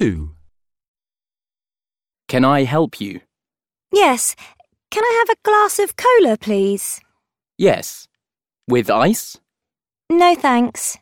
2. Can I help you? Yes. Can I have a glass of cola, please? Yes. With ice? No, thanks.